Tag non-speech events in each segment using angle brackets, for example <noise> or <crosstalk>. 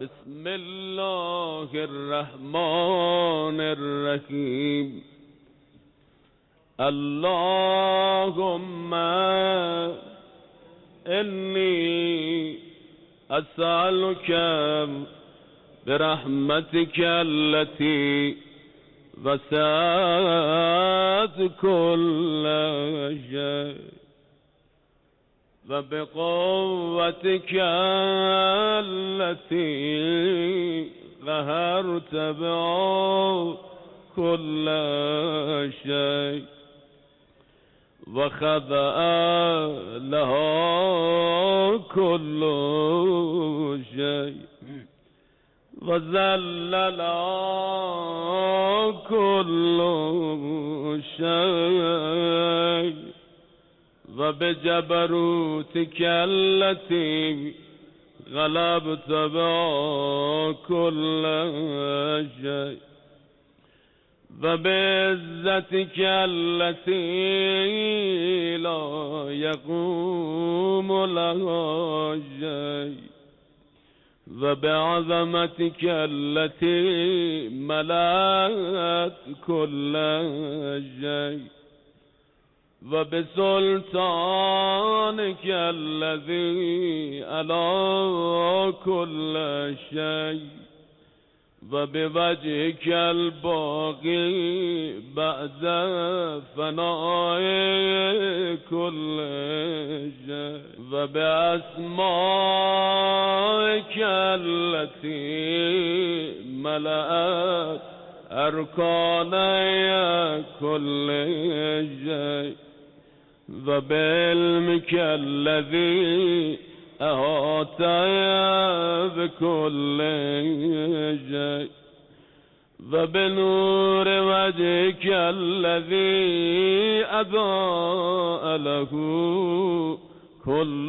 بسم الله الرحمن الرحیم اللهم انی أسألك برحمتك التي وسعت كل شيء. وبقوتك التي قهرت بها كل شيء. وخضع لها كل شيء. وذلل كل شيء. وبجبروتك التي غلبت بها كل شيء. وبعزتك التي لا يقوم لها شيء. وبعظمتك التي ملأت كل شيء. وبسلطانك الذي على كل شيء وبوجهك الباقي بعد فناء كل شيء وبأسمائك التي ملأت أركان كل شيء وبعلمك الذي أحاط بكل شيء. وبنور وجهك الذي أضاء له كل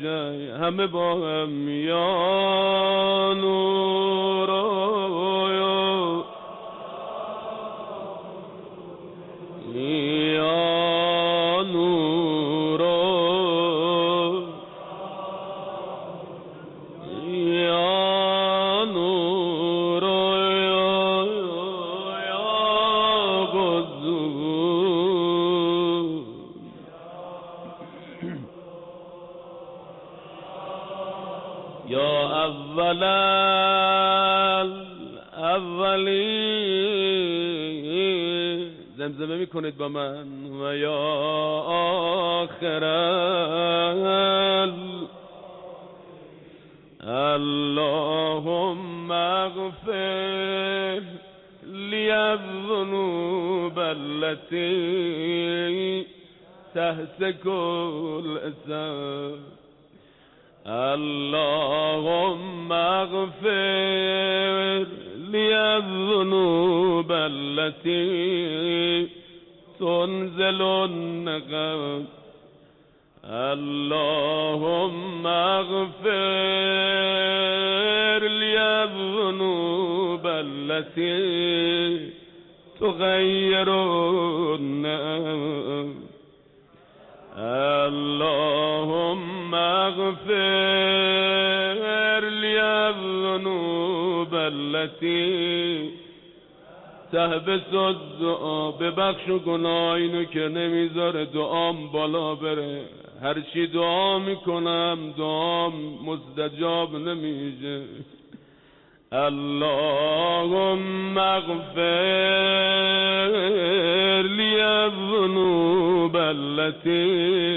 شيء. هم بهم يا نور Yeah. اللهم اغفر لي الذنوب التي تحبس الدعا ببخش و گناه که نمی‌ذاره دعام بالا بره. هر چی دعا می‌کنم دعام مستجاب نمیشه. اللهم اغفر لي الذنوب التي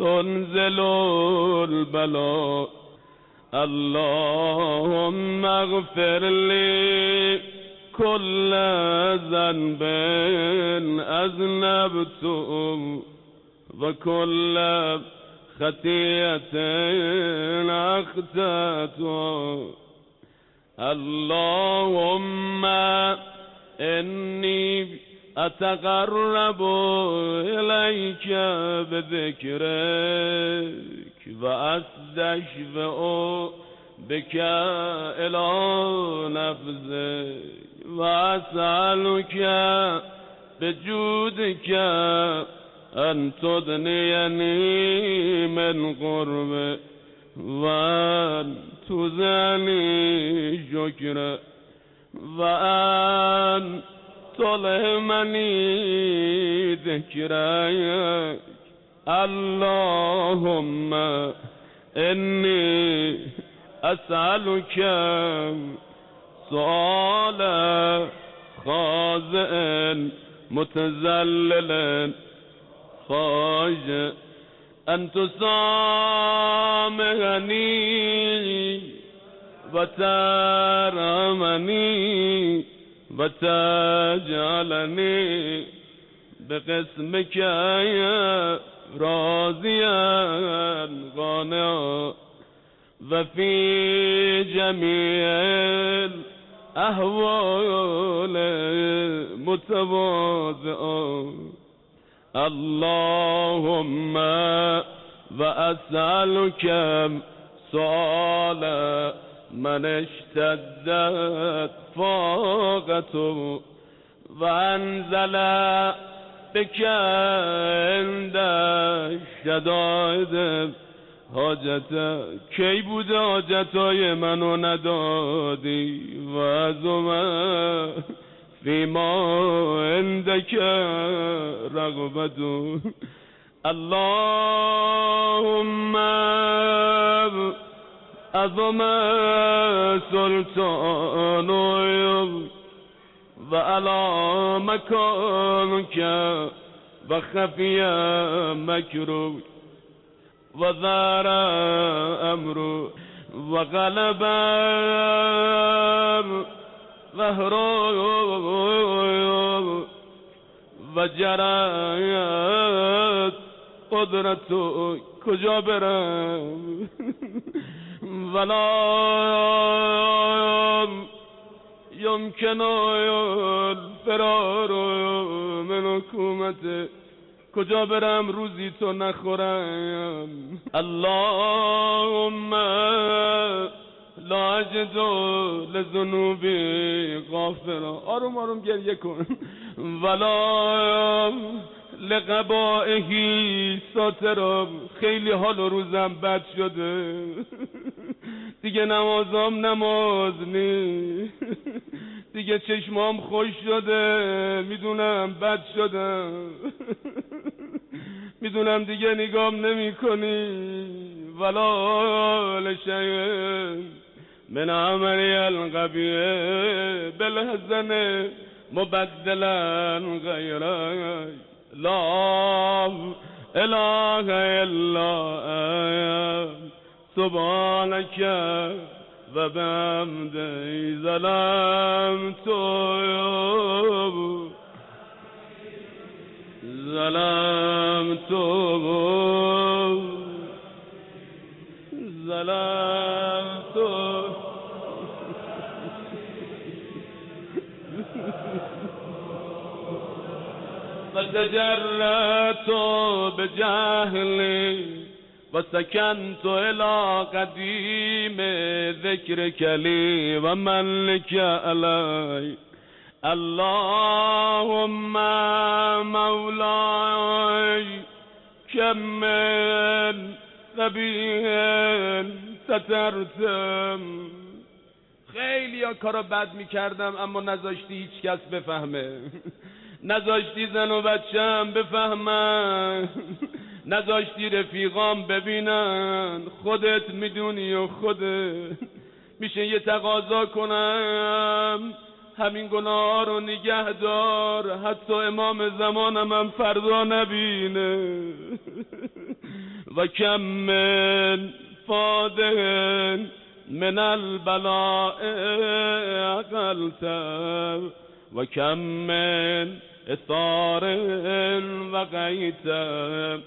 تنزل البلاء اللهم اغفر لي كل ذنب أذنبته وكل خطيئة أخطأته اللهم إني أتقرب إليك بذكرك وأستشفئ بك إلى نفسك وأسألك بجودك أن تدنيني من قربك و من توزنی شکر ظلمني ذكرياك اللهم إني أسألك سؤال خازئ متزلل خاج. أن تسامحني وترمني وتجعلني بقسمك يا راضيا قانعا وفي جميع الأهوال متواضعا. اللهم وأسألك سؤال من اشتدت فاقته وأنزل بك عند الشدائد حاجت. کی بوده حاجتای منو ندادی و از فيما عندك رغبة اللهم أظم سلطان وعلى مكانك وخفي مكروه وذار أمر وغلب ظهره و جرایت قدرت کجا برم؟ <laughs> ولا يمكن الفرار من حکومت کجا برم روزی تو نخورم؟ اللهم لا اجدو لذنوبی غافرا آروم آروم گریه کن. ولا لقبائهی ساترا خیلی حال و روزم بد شده. دیگه نمازام نماز نی دیگه چشمام خوش شده می‌دونم بد شدم می‌دونم دیگه نگام نمی کنی ولا لشیء. من عملی القبیه بالحزن مبدلا غیره لا اله الا سبحانك و بمدی ظلم تو ظلم تو ظلم فتجرت بجهلي وسكنت إلى قديم ذكرك لي وملك علي اللهم مولاي كم من سترتم خیلی ها کارا بد می‌کردم اما نذاشتی هیچ کس بفهمه. <laughs> نذاشتی زن و بچم بفهمن. <laughs> نذاشتی رفیقام ببینن. خودت می‌دونی و خودت میشه یه تقاضا کنم. همین گناه رو نگه دار. حتی امام زمانم هم فردا نبینه. و کم من فاده من البلاء اقلتر و کم من اثار و غیتر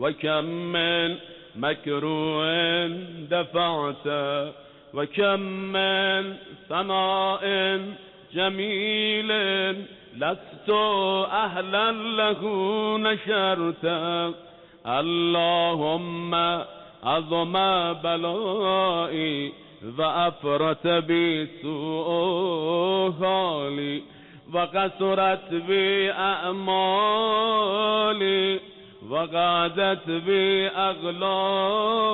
و کم من مکروه دفعت و کم من ثناء جمیل لست أهلا له نشرت اللهم عظم بلائي وأفرت بي سوء حالي وقصرت بي أعمالي وغادت بي أغلالي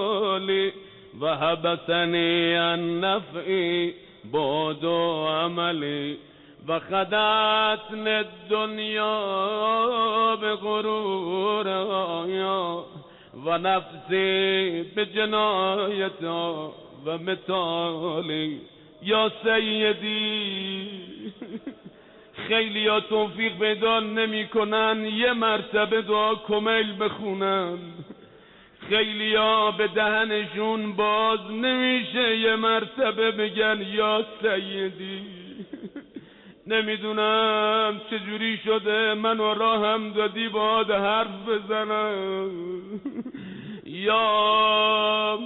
وهبسني عن بود بعد أملي وخدعتني الدنيا بغرورها آية، ونفسي بجنايتها ومثالي. يا سيدي. <laughs> خیلی ها توفیق پیدا نمی‌کنن یه مرتبه دعا کمیل بخونن. خیلی ها به دهنشون باز نمیشه یه مرتبه بگن یا سیدی. نمی‌دونم چجوری شده منو راهم دادی باد حرف بزنم. یا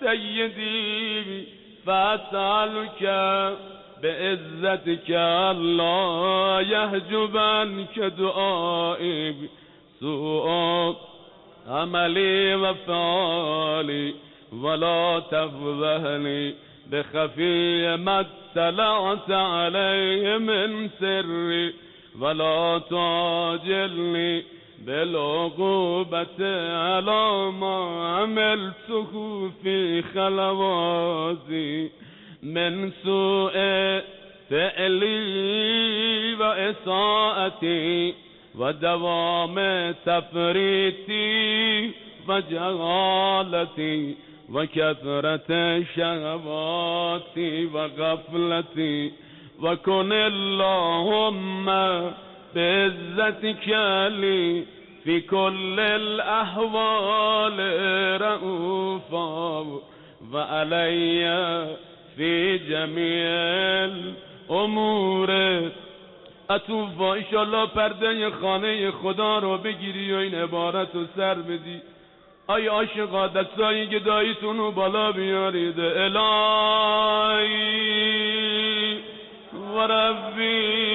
سیدی فاسألك بعزتك الله يحجبنك دعائي سوء عملي وفعالي ولا تفضحني بخفي ما اطلعت عليه من سري ولا تعجلني بالعقوبة على ما عملته في خلواتي. من سوء فعلي وإساءتي ودوام تفريتي وجهالتي وكثرة شهواتي وغفلتي وكن اللهم بعزتك لي في كل الأحوال رؤوفا وعلي في جميع الامور. اتوفا ایشالله پرده خانه خدا رو بگیری و این عبارت رو سر بدی. آی عاشقا دستایی گداییتون رو بالا بیارید. الهی و ربی.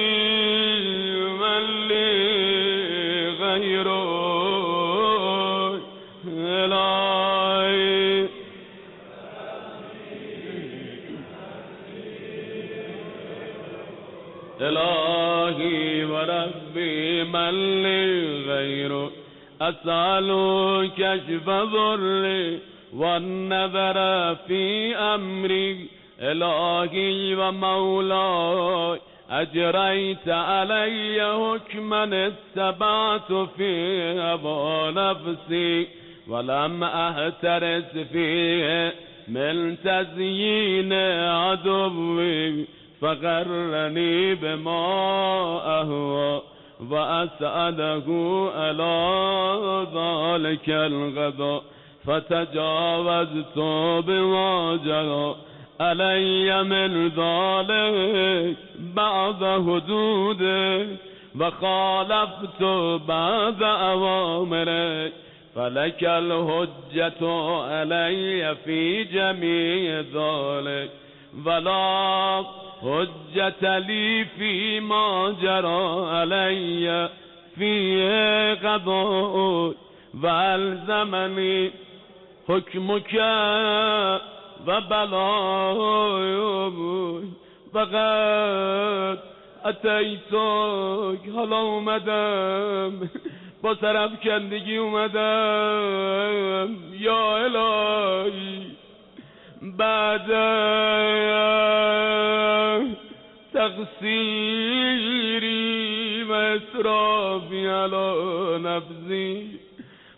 من غير أسأل كشف ضري والنذر في أمري إلهي ومولاي. أجريت علي حكما اتبعت في أبو نفسي ولم أهترس فيه من تزيين عدوي. فغرني بما أهوى. وأسأله على ذلك الغضا فتجاوزت بما جرى. علي من ذلك بعض حدودك وخالفت بعض أوامرك فلك الحجة علي في جميع ذلك. ولا حجة لي فيما جرى علي فيه قضاء والزمني حكمك وبلاي فقط اتیتک حالا اومدم با سرف کندگی اومدم. یا الهی بعد تقصیری و اسرافی علا نفسی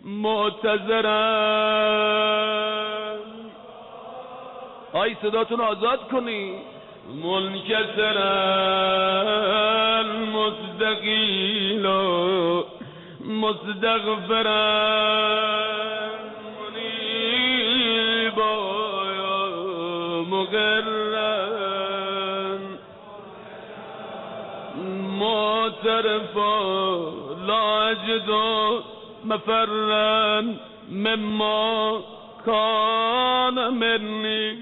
معتذرم آی صداتون آزاد کنی. منکسرا مستقیلا مستغفرا. منیبا مغرا معترفا لا اجد مفرا مما كان مني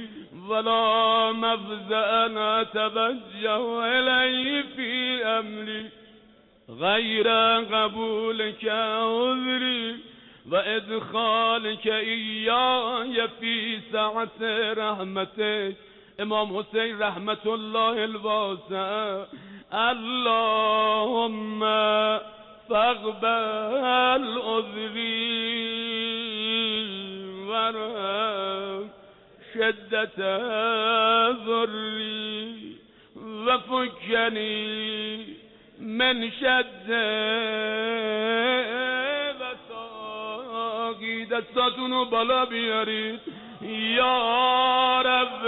ولا مفزأ أتوجه إليه في أمري غير قبولك عذري وإدخالك إياي في سعة رحمتك. إمام حسين رحمة الله الواسع. اللهم فاقبل عذري ورم شدة ذري وفكني من شدة دستاتون رو بالا بیارید. یا رب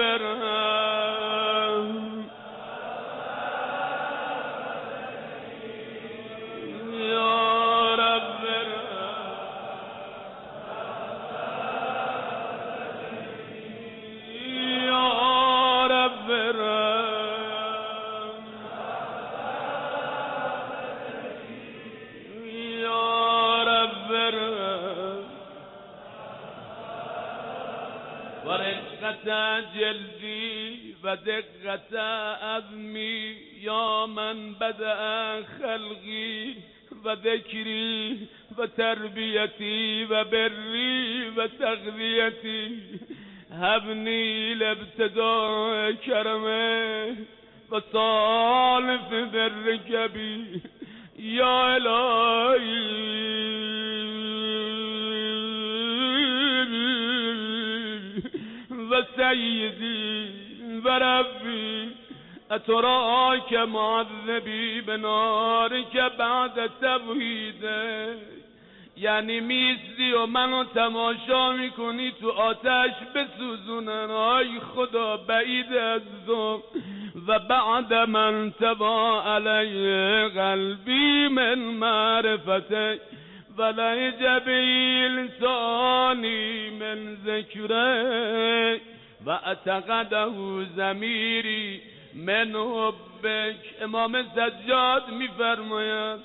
جلدی و دقت عظمی یا من بدأ خلقی و ذکری و تربیتی و بری و تغذیتی هبنی لابتداء کرمه و الهی سيدي وربي أتراك معذبي بنارك بعد تبهیده یعنی می‌زدی و منو تماشا می‌کنی تو آتش بسوزونن آی خدا بعید از و بعد من تبا علی قلبی من معرفته. ولج به لسانی من ذکره. و اتقده زمیری من حبک امام زجاد میفرماید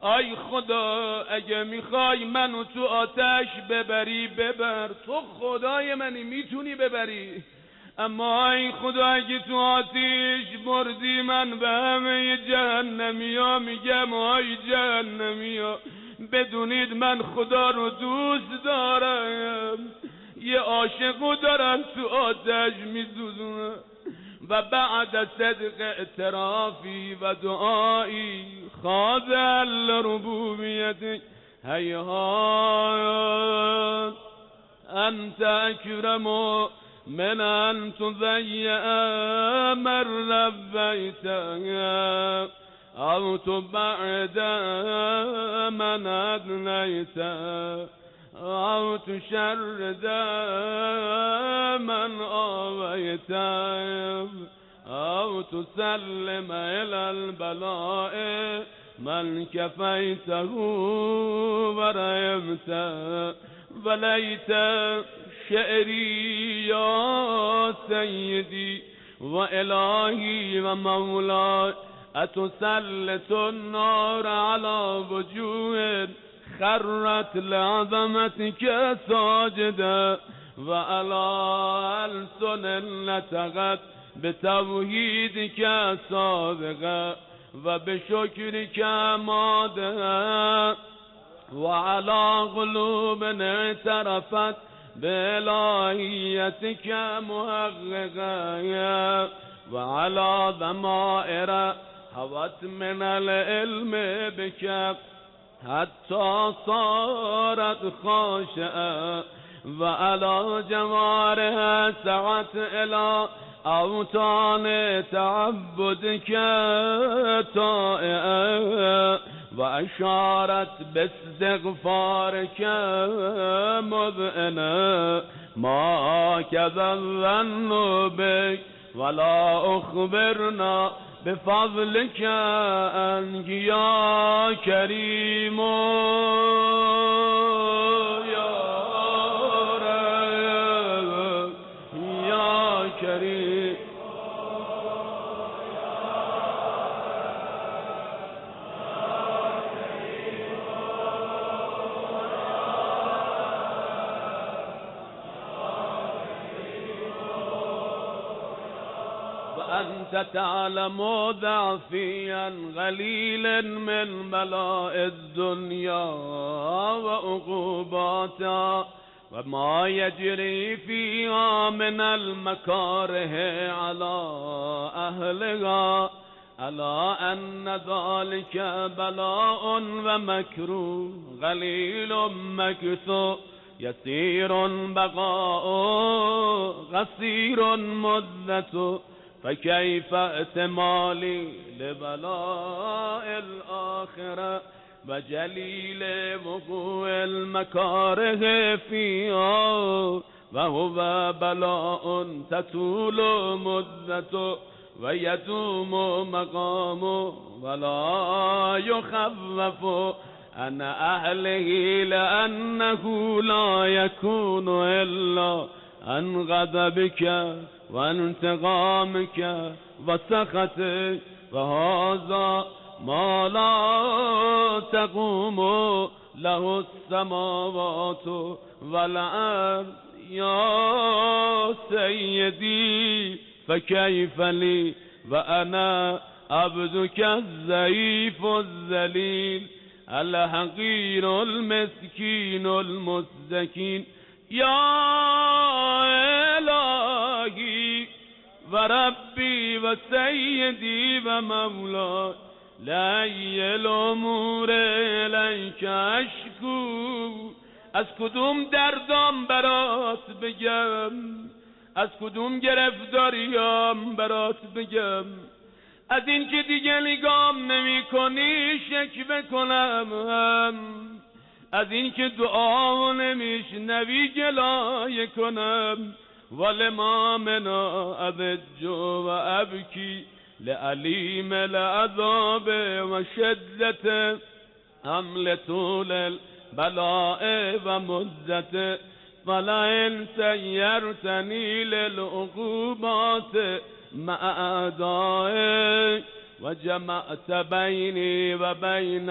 آی خدا اگه می‌خوای منو تو آتش ببری ببر. تو خدای منی می‌تونی ببری. اما ای خدا اگه تو آتیش بردی من به همه جهنمی ها میگم آی جهنمی ها بدونید من خدا رو دوست دارم. یه عاشقو دارم تو آتش میسوزونم و بعد صدق اعترافی و دعایی خاضل ربوبیتک هیهات انت اکرم من ان تضیع من ربیتک او بعد من ادنیت. أو تشرد من آويت أو تسلم إلى البلاء من كفيته وريمت. وليت شعري يا سيدي وإلهي ومولاي أتسلط النار على وجوه خرت لعظمتك ساجدا وعلى ألسن نتغت بتوحيدك صادقا وبشكرك مادا وعلى قلوب اعترفت بإلهيتك مهغغا وعلى ضمائر هوت من العلم بك حتى صارت خاشعة وعلى جوارها سعت إلى أوطان تعبدك طائعة وأشارت باستغفارك مذئنة ما كذا الظن بك ولا أخبرنا يا كريم. أنت تعلم ضعفيا غليلا من بلاء الدنيا وعقوباتها وما يجري فيها من المكاره على أهلها ألا أن ذلك بلاء ومكروه غليل مكثو يسير بقاء غسير مدة فكيف اعتمالي لبلاء الآخرة وجليل وقوع المكاره فيها؟ وهو بلاء تطول مدته ويدوم مقام ولا يخفف عن أهله لأنه لا يكون إلا عن غضبك. وانتقامك وسخطك وهذا ما لا تقوم له السماوات والأرض. يا سيدي فكيف لي وأنا عبدك الزيف الذليل الحقير المسكين المستكين يا إلهي وربي وسيدي ومولاي لا الامور الیک اشکو. از کدوم دردام برات بگم؟ از کدوم گرفتاریام برات بگم؟ از این که دیگه نگام نمی کنی شکوه کنم از این که دعا نوی گلایه کنم. ظلمامنا أذج وأبكي لأليم العذاب وشدة أم طول البلاء ومزة فلئن سيرتني للعقوبات مع أعدائي وجمعت بيني وبين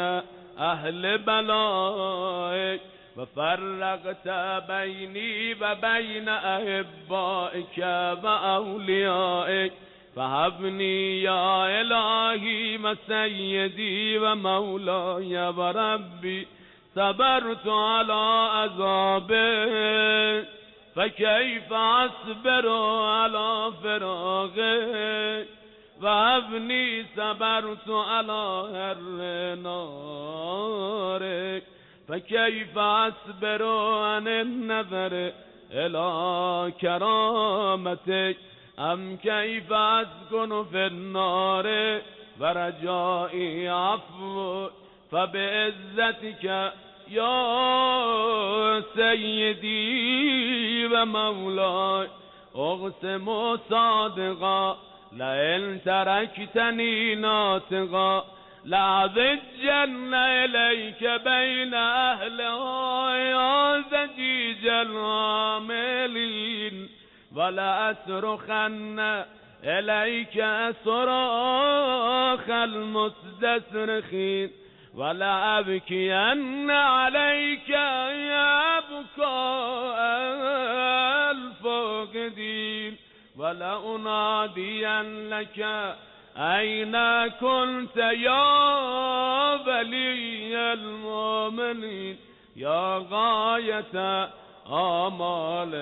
أهل بلائي وفرقت بيني وبين أحبائك وأوليائك فهبني يا إلهي وسيدي ومولاي وربي صبرت على عذابك فكيف أصبر على فراغك وهبني صبرت على هر نارك فكيف أصبر عن النظر إلى كرامتك أم كيف أسكن في النار ورجائي عفوك فبعزتك يا سيدي ومولاي اقسم صادقا لئن تركتني ناطقا لعذجن إليك بين أهلها يا زجيج العاملين. ولأصرخن إليك صراخ المستصرخين ولا أبكين عليك يا بكاء الفاقدين. ولا أنادين لك أين كنت يا ولي المؤمنين؟ يا غاية آمال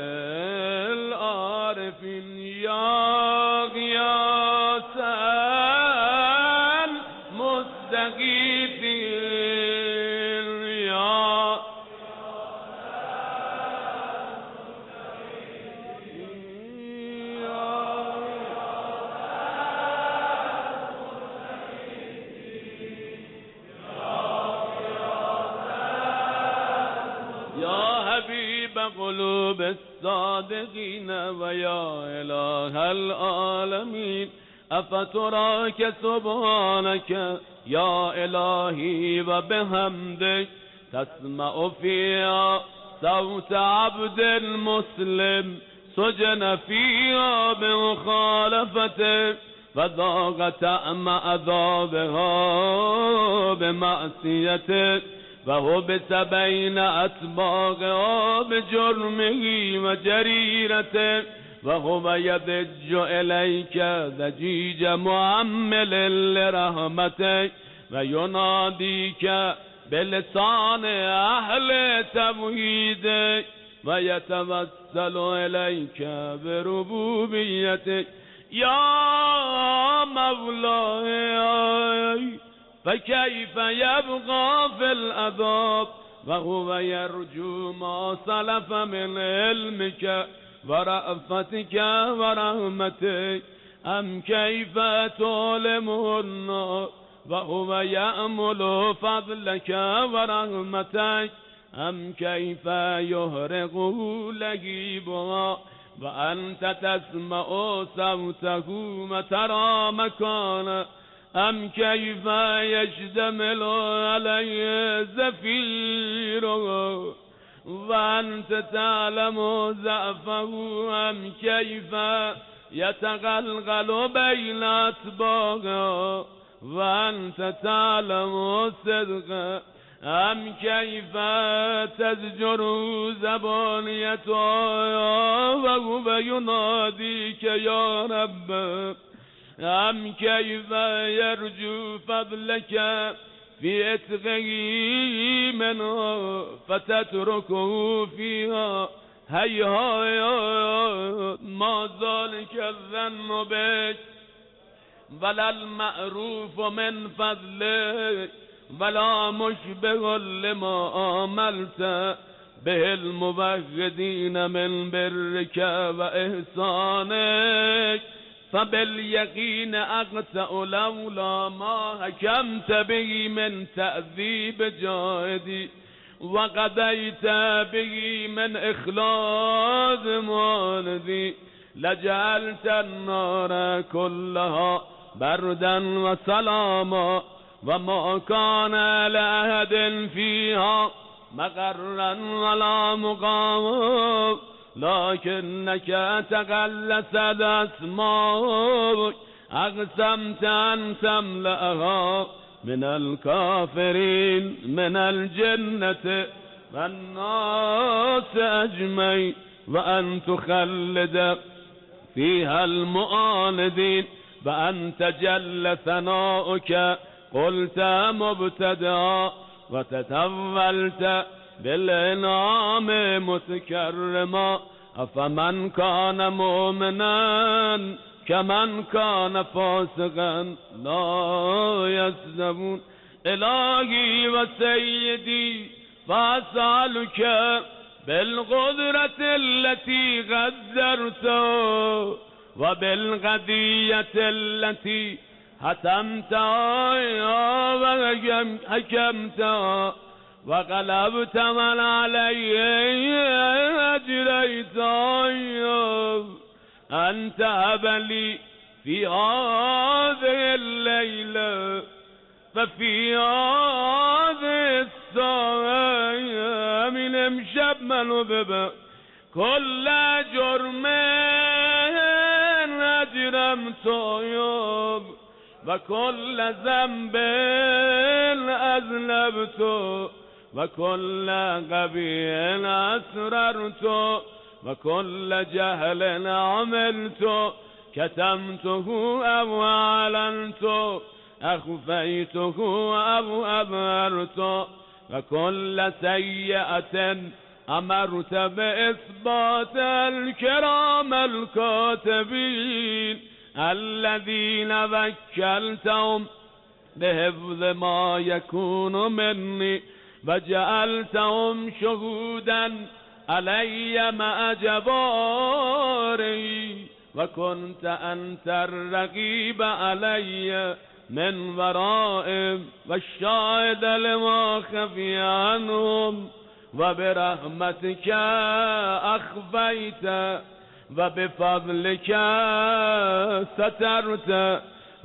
العارفين. يا غياث المستغيثين الصادقين ويا إله العالمين. أفتراك سبحانك يا إلهي وبحمدك تسمع فيها صوت عبد المسلم سجن فيها بمخالفتك فذاق طعم عذابها بمعصيتك وهبس بين أطباقها بجرمه وجريرته وهو يضج إليك ضجيج معمل لرحمتك ويناديك بلسان أهل توحيدك ويتوسل إليك بربوبيتك يا مولاي فكيف يبقى في العذاب وهو يرجو ما سلف من علمك ورأفتك ورحمتك. أم كيف تعلم النار وهو يأمل فضلك ورحمتك. أم كيف يهرق لهيبها وأنت تسمع صوته وترى مكانه. أم كيف يشتمل عليه زفيره وأنت تعلم ضعفه أم كيف يتغلغل بين أطباقه وأنت تعلم صدقه أم كيف تزجر زبانيته وهو يناديك يا رب. أم كيف يرجو فضلك في اتقه منها فتتركه فيها؟ هيها ما ذلك الظن بك؟ ولا المعروف من فضلك ولا مشبه لما عملت به المبغدين من برك وإحسانك. فباليقين أقطع لولا ما حكمت به من تأذيب جاهدي وقضيت به من إخلاص والدي لجعلت النار كلها بردا وسلاما وما كان لأحد فيها مقرا ولا مقاما. لكنك تقلست أسماء أقسمت أن تملأها من الكافرين من الجنة. والناس أجمعين وأن تخلد فيها المؤاندين. وأن تجل ثناؤك قلت مبتدأ وتتولت بالإنعام متكرما أفمن كان مؤمنا كمن كان فاسقا لا يسلمون إلهي وسيدي فأسألك بالقدرة التي غذرته وبالغدية التي حتمت وحكمت وقلبت من علي أجري طيب أنت أبلي في هذه الليلة ففي هذه الساعة من امشب من وبب كل جرم اجرم طيب وكل ذنب أذنبته وكل قبيل أسررت وكل جهل عملت كتمته أو أعلنت أخفيته أو أظهرت وكل سيئة أمرت بإثبات الكرام الكاتبين الذين وكلتهم بحفظ ما يكون مني وجعلتهم شهودا علي مع جباري وكنت أنت الرقيب علي من ورائهم والشاهد لما خفي عنهم. وبرحمتك أخفيت وبفضلك سترت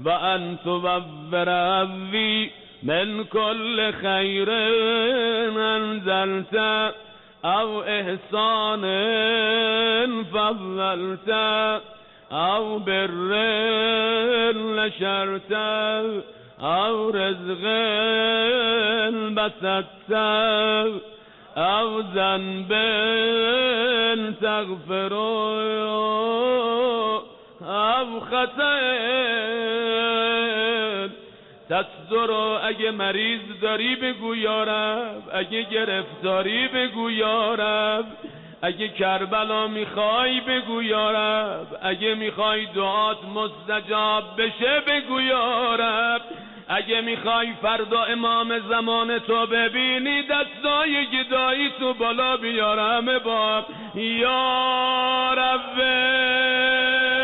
وأن توفر أبي من كل خير أنزلت أو إحسان فضلت أو بر نشرت أو رزق بسطت أو ذنب تغفر أو خطأ تصدر اگه مریض داری بگو یارب اگه گرفتاری بگو یارب اگه کربلا می‌خوای بگو یارب اگه می‌خوای دعات مستجاب بشه بگو یارب اگه می‌خوای فردا امام زمان تو ببینی دستای گدایی تو بالا بیارم با یا رب.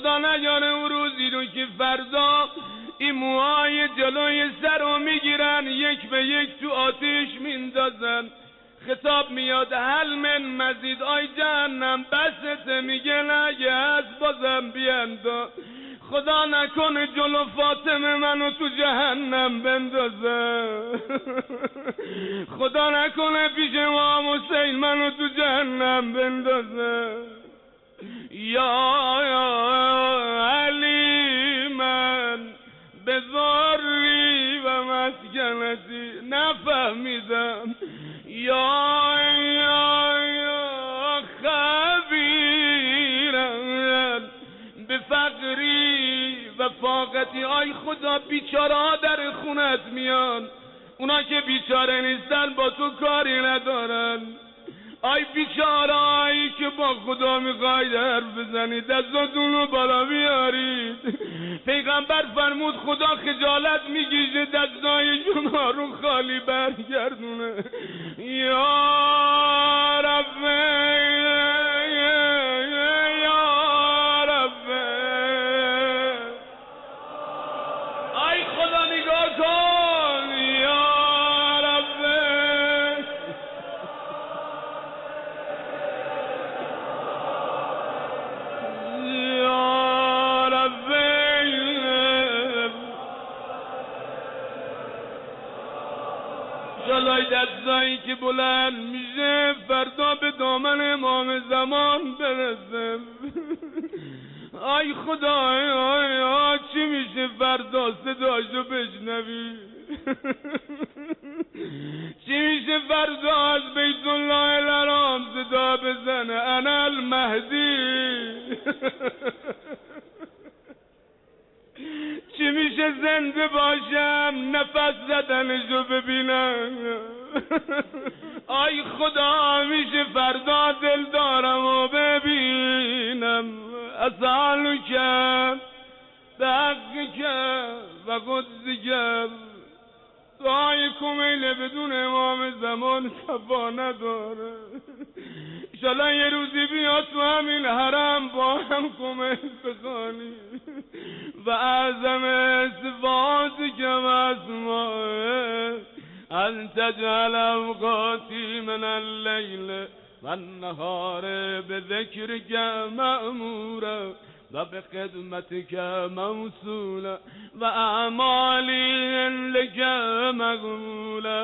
خدا نیاره اون روزی رو که فردا این موهای جلوی سر رو می‌گیرن یک به یک تو آتیش میندازن. خطاب میاد هل من مزید آی جهنم بست میگه نگه از بازم بیاندا خدا نکنه جلو فاطمه منو تو جهنم بندازه. <laughs> خدا نکنه پیش امام حسین منو تو جهنم بندازه. یا علی من بزاری و مسکنتی نفهمیدم. یا یا خبیرم به فقری و فاقتی. آی خدا بیچاره در خونت میان. اونا که بیچاره نیستن با تو کاری ندارن. آی بیچارایی که با خدا می‌خواید حرف بزنید دستاتون رو بالا بیارید. پیغمبر فرمود خدا خجالت میگیشه دستای شما رو خالی برگردونه. یا رب که بلند میشه فردا به دامن امام زمان برسه. آی خدا آی آی چی میشه فردا صداشو بشنوی؟ چی میشه فردا از بیت الله الارام صدا بزنه؟ انا المهدی. چی میشه زنده باشم؟ نفس زدنشو ببینم. آی خدا میشه فردا دل دارم و ببینم. اصالو کم به حق کم و قدسی کم دعای کمیله بدون امام زمان صفا نداره. ایشالا یه روزی بیاد تو همین حرم با هم کمیل بخانی و اعظم صفات کم اسمائه أن تجعل أوقاتي من الليل والنهار بذكرك مأمورا وبخدمتك موصولا وأعمالي لك مغمولا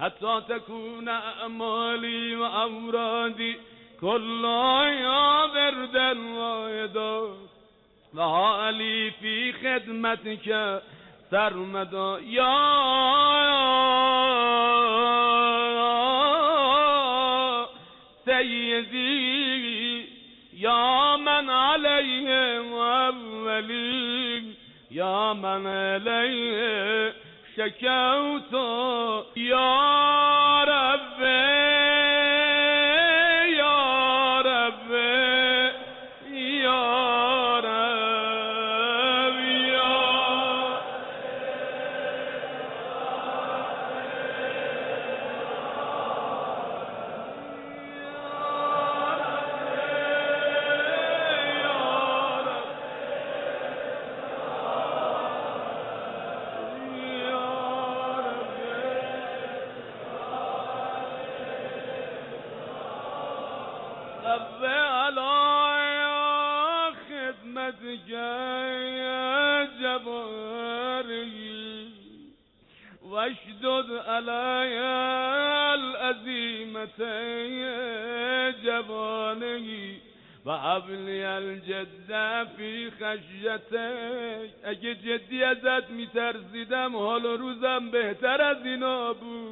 حتى تكون أعمالي وأورادي كلها بردا وايدا. وحالي في خدمتك خدمتک سرمدا یا سیدی یا من علیه مولی یا من علیه شکوت یا رب رب علا بعظمتك يا جباري واشدد الأزيمة يا جباني و حبلی الجده فی خشیتک اگه جدی ازت میترسیدم حال روزم بهتر از اینا بود.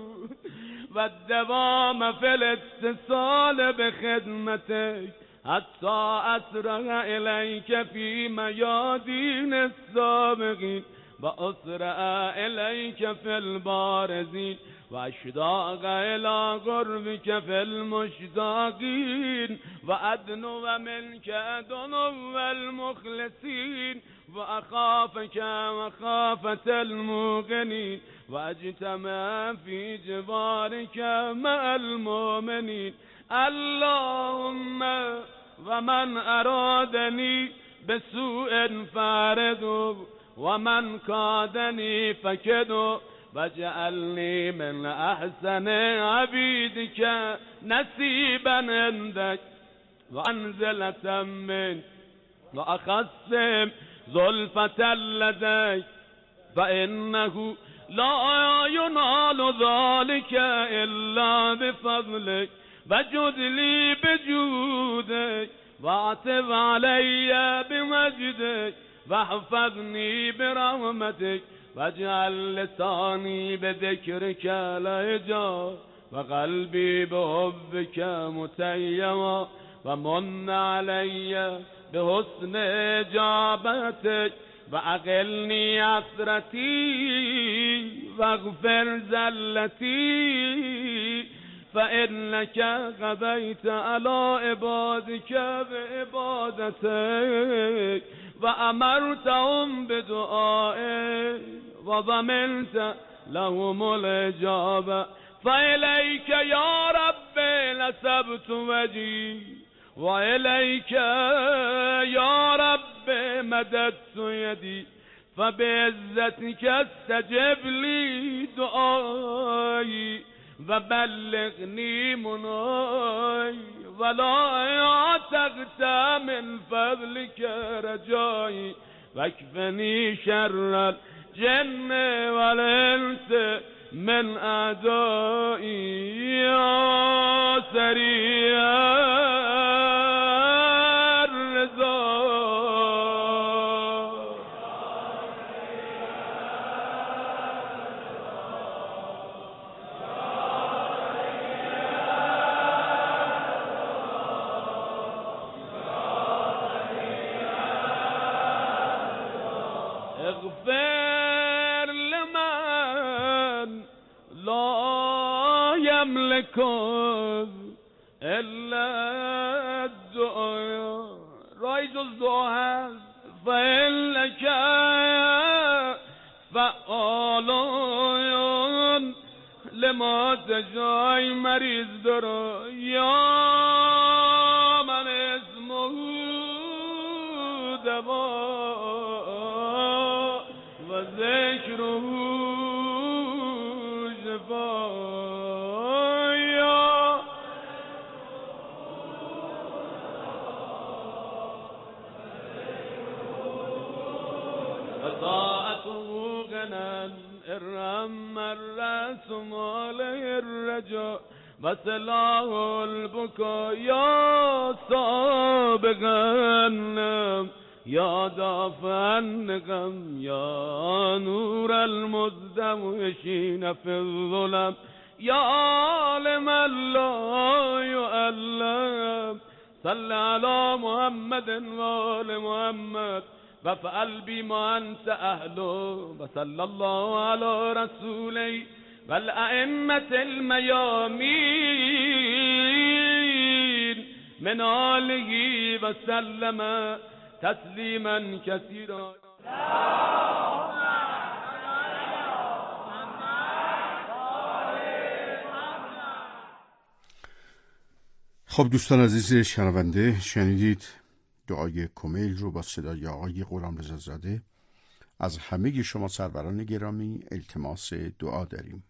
و دوام فل اتصال به خدمتک. حتی اسرع الیک فی میادین السابقین و اسرع الیک فی البارزین و اشداق الى قربك في المشتاقين وادنو منك ادنو المخلصين واخافك وخافة الموقنين واجتمع في جبارك مع المؤمنين. اللهم ومن أرادني بسوء فارد ومن كادني فكدو واجعلني من أحسن عبيدك نسيبا عندك. وأنزلة منك وأخصم زلفة لديك. فإنه لا ينال ذلك إلا بفضلك وجد لي بجودك واعتب علي بمجدك واحفظني برحمتك واجعل لساني بذكرك لهجا وقلبي بحبك متيما ومن علي بحسن اجابتك وأقلني عثرتي واغفر زلتي. فإنك غبيت على عبادك بعبادتك وأمرتهم بدعائك وضمنت لهم الإجابة. فإليك يا رب نسبت وجهي وإليك يا رب مددت يدي فبعزتك استجب لي دعائي. وبلغني مناي ولا تغت من فضلك رجائي. واكفني شر الجن والإنس من أعدائي. يا سريع فإنك فعالون لما تجای مریض داره یا من اسمه دوا و ذکره الرم الرأس عليه الرجاء وسلاه البكاء يا سابق النم يا دافع النغم يا نور المزدوشين في الظلم يا عالم لا يؤلم. صل على محمد وآل محمد وفعل بما أنت أهله وصلى الله على رسولي والأئمة الميامين من آله وسلم تسليما كثيرا. خب دوستان عزیز شنونده شنیدید دعای کمیل رو با صدای آقای غلام زاده. از همه شما سروران گرامی التماس دعا داریم.